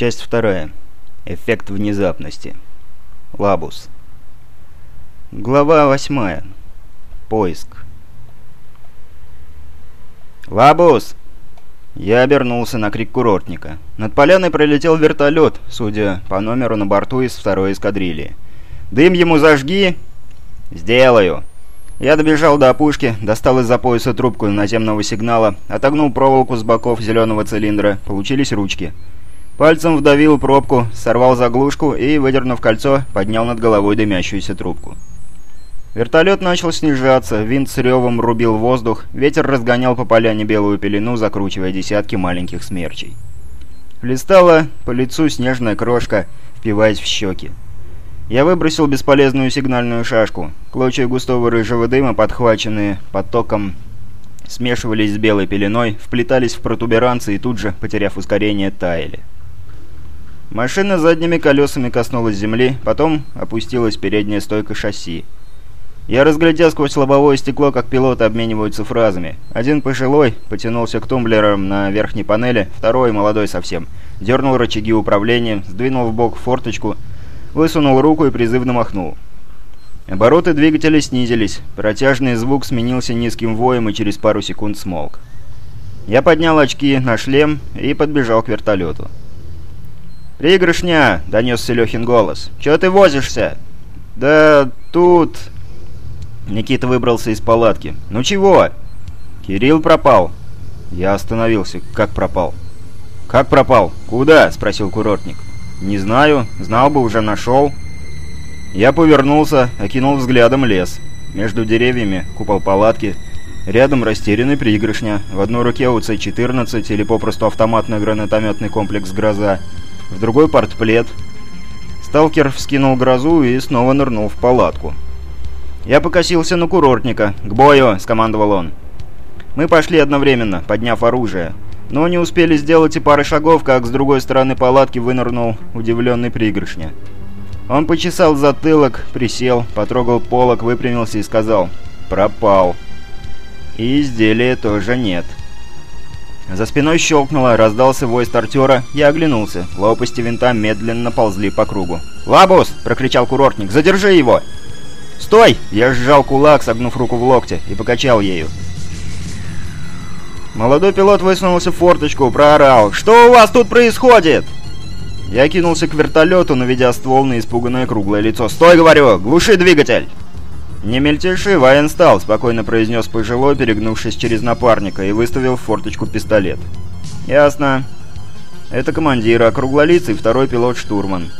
Часть вторая. Эффект внезапности. Лабус. Глава восьмая. Поиск. «Лабус!» Я обернулся на крик курортника. Над поляной пролетел вертолет, судя по номеру на борту из второй эскадрильи. «Дым ему зажги!» «Сделаю!» Я добежал до опушки, достал из-за пояса трубку наземного сигнала, отогнул проволоку с боков зеленого цилиндра, получились ручки. Пальцем вдавил пробку, сорвал заглушку и, выдернув кольцо, поднял над головой дымящуюся трубку. Вертолет начал снижаться, винт с ревом рубил воздух, ветер разгонял по поляне белую пелену, закручивая десятки маленьких смерчей. Листала по лицу снежная крошка, впиваясь в щеки. Я выбросил бесполезную сигнальную шашку. Клочья густого рыжего дыма, подхваченные потоком, смешивались с белой пеленой, вплетались в протуберанцы и тут же, потеряв ускорение, таяли. Машина задними колесами коснулась земли, потом опустилась передняя стойка шасси. Я разглядел сквозь лобовое стекло, как пилоты обмениваются фразами. Один пожилой потянулся к тумблерам на верхней панели, второй, молодой совсем, дернул рычаги управления, сдвинул в бок форточку, высунул руку и призывно махнул. Обороты двигателя снизились, протяжный звук сменился низким воем и через пару секунд смолк. Я поднял очки на шлем и подбежал к вертолету. «Пригрышня!» — донесся Лехин голос. «Чё ты возишься?» «Да тут...» Никита выбрался из палатки. «Ну чего?» «Кирилл пропал». Я остановился. «Как пропал?» «Как пропал? Куда?» — спросил курортник. «Не знаю. Знал бы, уже нашел». Я повернулся, окинул взглядом лес. Между деревьями купол палатки. Рядом растерянный пригрышня. В одной руке УЦ-14 или попросту автоматный гранатометный комплекс «Гроза» в другой портплет. Сталкер вскинул грозу и снова нырнул в палатку. Я покосился на курортника. «К бою!» — скомандовал он. Мы пошли одновременно, подняв оружие. Но не успели сделать и пары шагов, как с другой стороны палатки вынырнул удивленный пригоршня. Он почесал затылок, присел, потрогал полок, выпрямился и сказал «Пропал». И изделия тоже нет. За спиной щелкнуло, раздался вой стартера, я оглянулся. Лопасти винта медленно ползли по кругу. «Лабус!» — прокричал курортник. «Задержи его!» «Стой!» — я сжал кулак, согнув руку в локте, и покачал ею. Молодой пилот высунулся в форточку, проорал. «Что у вас тут происходит?» Я кинулся к вертолету, наведя ствол на испуганное круглое лицо. «Стой, говорю! Глуши двигатель!» «Не мельтеши, воен стал», — спокойно произнес пожилой, перегнувшись через напарника, и выставил в форточку пистолет. «Ясно. Это командир, а круглолицый второй пилот-штурман».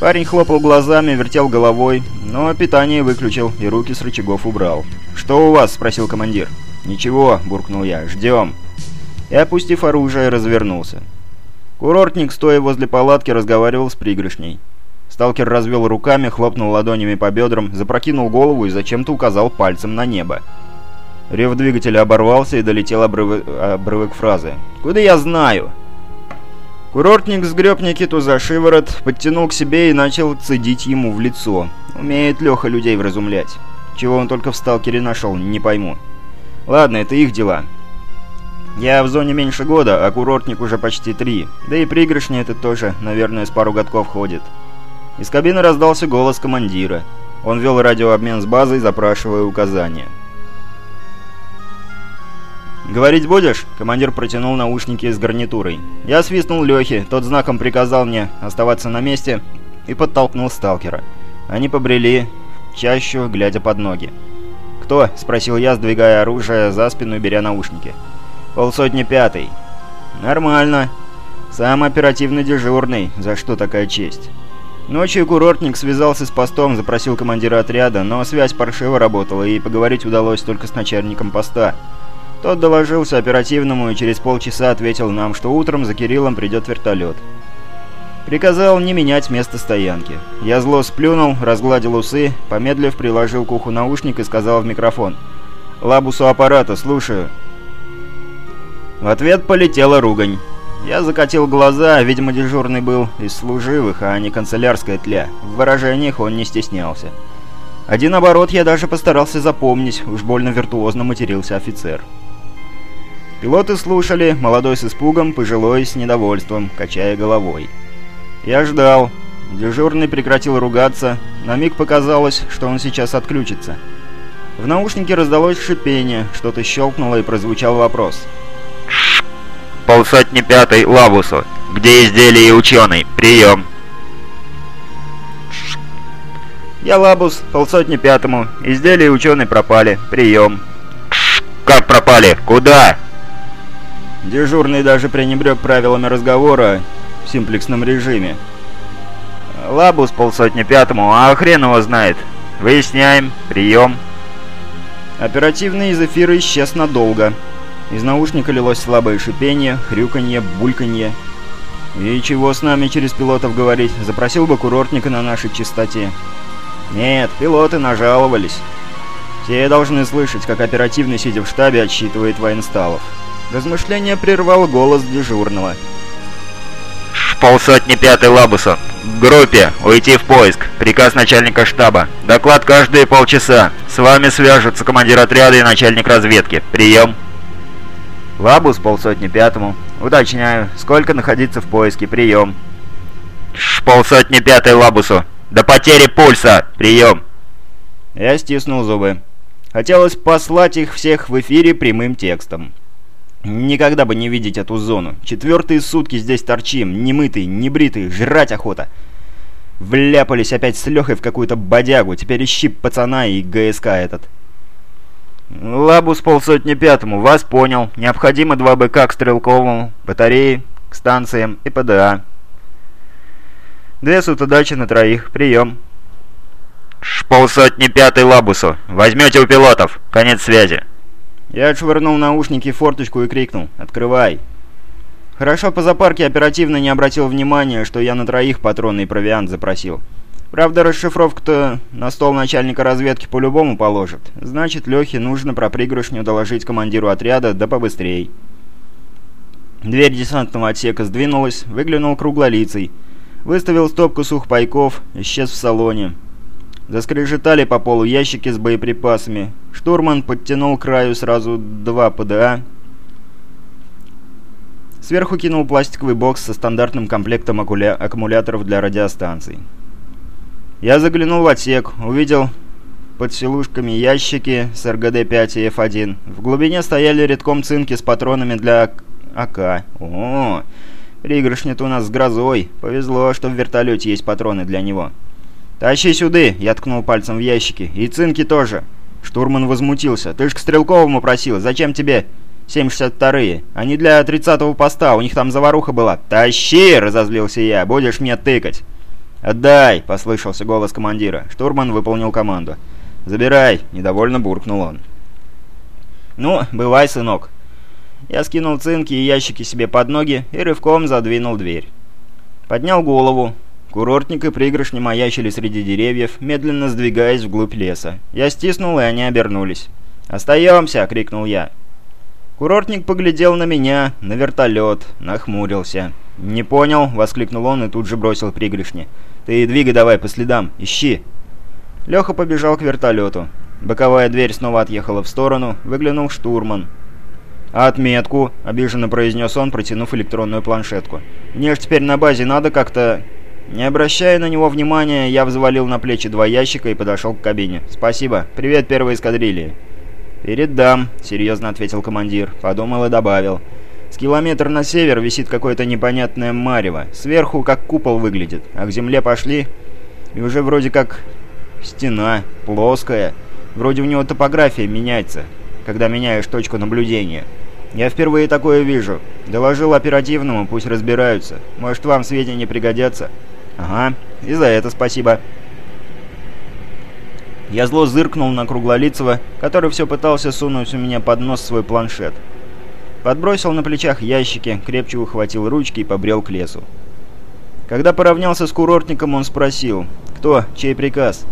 Парень хлопал глазами, вертел головой, но питание выключил и руки с рычагов убрал. «Что у вас?» — спросил командир. «Ничего», — буркнул я, — «ждем». И, опустив оружие, развернулся. Курортник, стоя возле палатки, разговаривал с пригрышней. Сталкер развел руками, хлопнул ладонями по бедрам, запрокинул голову и зачем-то указал пальцем на небо. Рев двигателя оборвался и долетел обрывок, обрывок фразы. «Куда я знаю?» Курортник сгреб Никиту за шиворот, подтянул к себе и начал цедить ему в лицо. Умеет Леха людей вразумлять. Чего он только в сталкере нашел, не пойму. Ладно, это их дела. Я в зоне меньше года, а курортник уже почти три. Да и пригоршня это тоже, наверное, с пару годков ходит. Из кабины раздался голос командира. Он вел радиообмен с базой, запрашивая указания. «Говорить будешь?» — командир протянул наушники с гарнитурой. Я свистнул Лехе, тот знаком приказал мне оставаться на месте и подтолкнул сталкера. Они побрели чащу, глядя под ноги. «Кто?» — спросил я, сдвигая оружие за спину и беря наушники. «Полсотни пятый». «Нормально. Сам оперативно дежурный. За что такая честь?» Ночью курортник связался с постом, запросил командира отряда, но связь паршиво работала, и поговорить удалось только с начальником поста. Тот доложился оперативному и через полчаса ответил нам, что утром за Кириллом придет вертолет. Приказал не менять место стоянки. Я зло сплюнул, разгладил усы, помедлив приложил к уху наушник и сказал в микрофон. «Лабусу аппарата, слушаю». В ответ полетела ругань. Я закатил глаза, видимо, дежурный был из служивых, а не канцелярская тля. В выражениях он не стеснялся. Один оборот я даже постарался запомнить, уж больно виртуозно матерился офицер. Пилоты слушали, молодой с испугом, пожилой с недовольством, качая головой. Я ждал. Дежурный прекратил ругаться. На миг показалось, что он сейчас отключится. В наушнике раздалось шипение, что-то щелкнуло и прозвучал вопрос. «Полсотни пятый Лавусу. Где изделие ученый? Прием!» «Я Лабус, полсотни пятому. Изделие и ученый пропали. Прием!» «Как пропали? Куда?» Дежурный даже пренебрег правилами разговора в симплексном режиме. «Лабус полсотни пятому, а хрен его знает. Выясняем. Прием!» Оперативный из эфира исчез надолго. Из наушника лилось слабое шипение, хрюканье, бульканье. И чего с нами через пилотов говорить? Запросил бы курортника на нашей частоте. Нет, пилоты нажаловались. Все должны слышать, как оперативный, сидя в штабе, отчитывает военсталов. Размышление прервал голос дежурного. «Полсотни пятый Лабуса. Группе. Уйти в поиск. Приказ начальника штаба. Доклад каждые полчаса. С вами свяжутся командир отряда и начальник разведки. Прием». «Лабус полсотни пятому. Уточняю. Сколько находиться в поиске? Прием». «Полсотни пятой Лабусу. До потери пульса. Прием». Я стиснул зубы. Хотелось послать их всех в эфире прямым текстом. Никогда бы не видеть эту зону. Четвертые сутки здесь торчим, немытый, небритый, жрать охота. Вляпались опять с Лехой в какую-то бодягу, теперь ищи пацана и ГСК этот. Лабус полсотни пятому, вас понял. Необходимо два БК к стрелковому, батареи, к станциям и ПДА. Две сутодачи на троих, прием. Полсотни пятый Лабусу. Возьмете у пилотов. Конец связи. Я отшвырнул наушники в форточку и крикнул «Открывай!». Хорошо по запарке оперативно не обратил внимания, что я на троих патронный провиант запросил. Правда, расшифровку-то на стол начальника разведки по-любому положит. Значит, Лехе нужно про пригоршню доложить командиру отряда, да побыстрей. Дверь десантного отсека сдвинулась, выглянул круглолицей. Выставил стопку сухпайков, исчез в салоне. Заскрежетали по полу ящики с боеприпасами. Штурман подтянул к краю сразу два ПДА. Сверху кинул пластиковый бокс со стандартным комплектом аккумуляторов для радиостанций. Я заглянул в отсек, увидел под силушками ящики с РГД-5 и F1. В глубине стояли редком цинки с патронами для АК. О, пригоршня-то у нас с грозой. Повезло, что в вертолете есть патроны для него. «Тащи сюды!» — я ткнул пальцем в ящики. «И цинки тоже!» Штурман возмутился. «Ты ж к Стрелковому просил. Зачем тебе 762-е? Они для 30-го поста. У них там заваруха была». «Тащи!» — разозлился я. «Будешь мне тыкать!» «Отдай!» — послышался голос командира. Штурман выполнил команду. «Забирай!» — недовольно буркнул он. «Ну, бывай, сынок!» Я скинул цинки и ящики себе под ноги и рывком задвинул дверь. Поднял голову, Курортник и пригоршни маячили среди деревьев, медленно сдвигаясь вглубь леса. Я стиснул, и они обернулись. «Остаемся!» — крикнул я. Курортник поглядел на меня, на вертолет, нахмурился. «Не понял?» — воскликнул он и тут же бросил пригоршни. «Ты двигай давай по следам, ищи!» Леха побежал к вертолету. Боковая дверь снова отъехала в сторону, выглянул штурман. «А отметку?» — обиженно произнес он, протянув электронную планшетку. «Мне ж теперь на базе надо как-то...» Не обращая на него внимания, я взвалил на плечи два ящика и подошел к кабине. «Спасибо. Привет первой эскадрильи». «Передам», — серьезно ответил командир. Подумал и добавил. «С километра на север висит какое-то непонятное марево. Сверху как купол выглядит, а к земле пошли, и уже вроде как стена, плоская. Вроде у него топография меняется, когда меняешь точку наблюдения». «Я впервые такое вижу. Доложил оперативному, пусть разбираются. Может, вам сведения пригодятся?» «Ага, и за это спасибо». Я зло зыркнул на Круглолицего, который все пытался сунуть у меня под нос свой планшет. Подбросил на плечах ящики, крепче ухватил ручки и побрел к лесу. Когда поравнялся с курортником, он спросил, «Кто? Чей приказ?»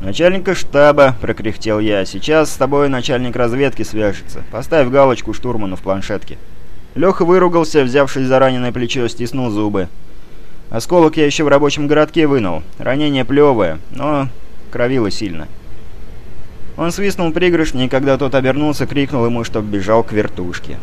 «Начальника штаба», — прокряхтел я. «Сейчас с тобой начальник разведки свяжется. Поставь галочку штурману в планшетке». Леха выругался, взявшись за раненое плечо, стиснул зубы. Осколок я еще в рабочем городке вынул. Ранение плевое, но кровило сильно. Он свистнул пригоршни, и когда тот обернулся, крикнул ему, чтоб бежал к вертушке.